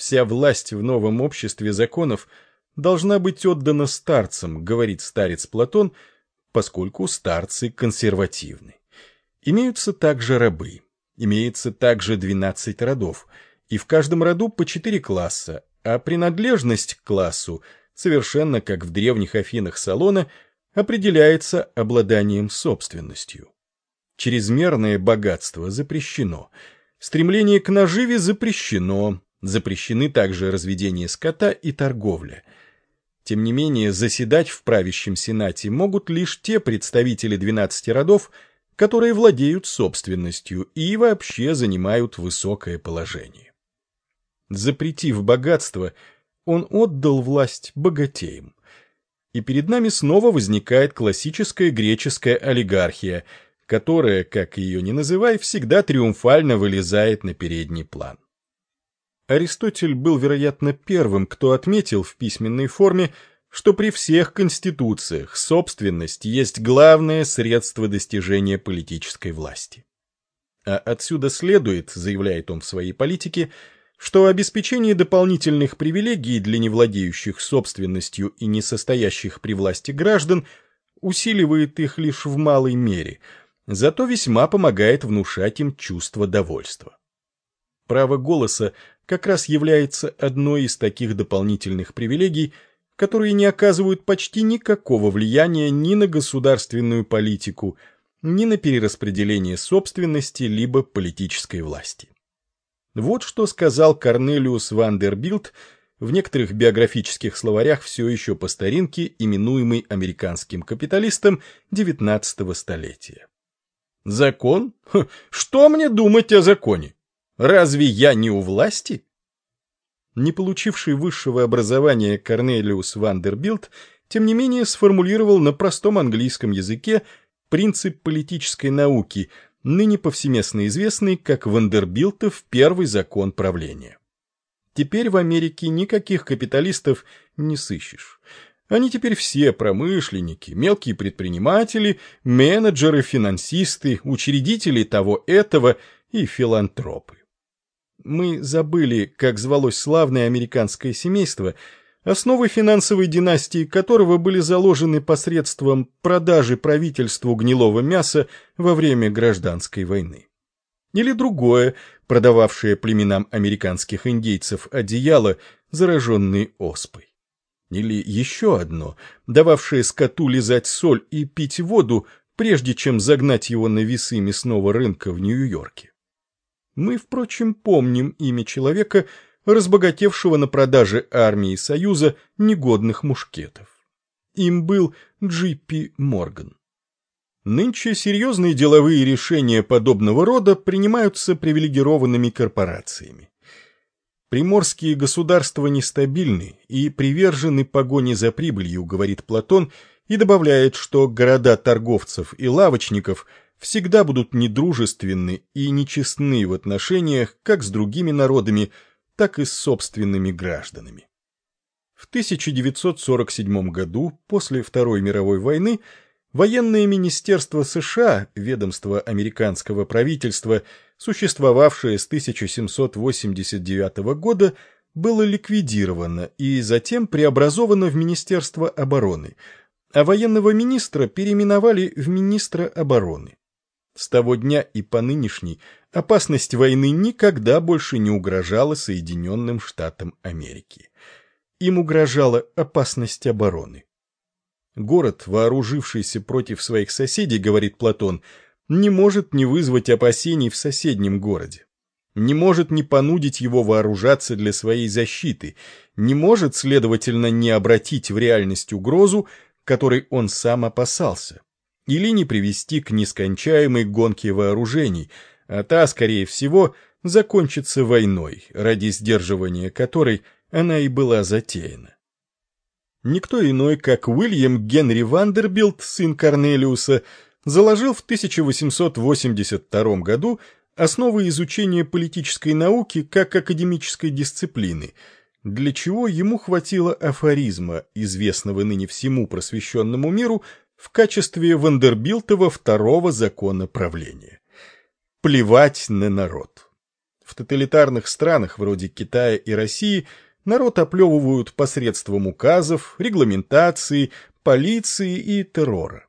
Вся власть в новом обществе законов должна быть отдана старцам, говорит старец Платон, поскольку старцы консервативны. Имеются также рабы, имеется также 12 родов, и в каждом роду по 4 класса, а принадлежность к классу, совершенно как в древних Афинах Салона, определяется обладанием собственностью. Чрезмерное богатство запрещено, стремление к наживе запрещено, запрещены также разведение скота и торговля. Тем не менее, заседать в правящем сенате могут лишь те представители 12 родов, которые владеют собственностью и вообще занимают высокое положение. Запретив богатство, он отдал власть богатеям. И перед нами снова возникает классическая греческая олигархия, которая, как ее ни называй, всегда триумфально вылезает на передний план. Аристотель был, вероятно, первым, кто отметил в письменной форме, что при всех конституциях собственность есть главное средство достижения политической власти. А отсюда следует, заявляет он в своей политике, что обеспечение дополнительных привилегий для невладеющих собственностью и не состоящих при власти граждан усиливает их лишь в малой мере, зато весьма помогает внушать им чувство довольства. Право голоса как раз является одной из таких дополнительных привилегий, которые не оказывают почти никакого влияния ни на государственную политику, ни на перераспределение собственности либо политической власти. Вот что сказал Корнелиус Вандербилт в некоторых биографических словарях все еще по старинке, именуемый американским капиталистом XIX столетия. «Закон? Что мне думать о законе? Разве я не у власти? Не получивший высшего образования Корнелиус Вандербилт, тем не менее сформулировал на простом английском языке принцип политической науки, ныне повсеместно известный как Вандербилтов первый закон правления. Теперь в Америке никаких капиталистов не сыщешь. Они теперь все промышленники, мелкие предприниматели, менеджеры, финансисты, учредители того-этого и филантропы. Мы забыли, как звалось славное американское семейство, основы финансовой династии которого были заложены посредством продажи правительству гнилого мяса во время гражданской войны. Или другое, продававшее племенам американских индейцев одеяло, зараженные оспой. Или еще одно, дававшее скоту лизать соль и пить воду, прежде чем загнать его на весы мясного рынка в Нью-Йорке. Мы, впрочем, помним имя человека, разбогатевшего на продаже армии Союза негодных мушкетов. Им был Джиппи Морган. Нынче серьезные деловые решения подобного рода принимаются привилегированными корпорациями. Приморские государства нестабильны и привержены погоне за прибылью, говорит Платон, и добавляет, что города торговцев и лавочников – всегда будут недружественны и нечестны в отношениях как с другими народами, так и с собственными гражданами. В 1947 году, после Второй мировой войны, военное министерство США, ведомство американского правительства, существовавшее с 1789 года, было ликвидировано и затем преобразовано в Министерство обороны, а военного министра переименовали в министра обороны. С того дня и по нынешней опасность войны никогда больше не угрожала Соединенным Штатам Америки. Им угрожала опасность обороны. Город, вооружившийся против своих соседей, говорит Платон, не может не вызвать опасений в соседнем городе. Не может не понудить его вооружаться для своей защиты, не может, следовательно, не обратить в реальность угрозу, которой он сам опасался или не привести к нескончаемой гонке вооружений, а та, скорее всего, закончится войной, ради сдерживания которой она и была затеяна. Никто иной, как Уильям Генри Вандербилт, сын Корнелиуса, заложил в 1882 году основы изучения политической науки как академической дисциплины, для чего ему хватило афоризма, известного ныне всему просвещенному миру, в качестве Вандербилтова второго закона правления. Плевать на народ. В тоталитарных странах вроде Китая и России народ оплевывают посредством указов, регламентации, полиции и террора.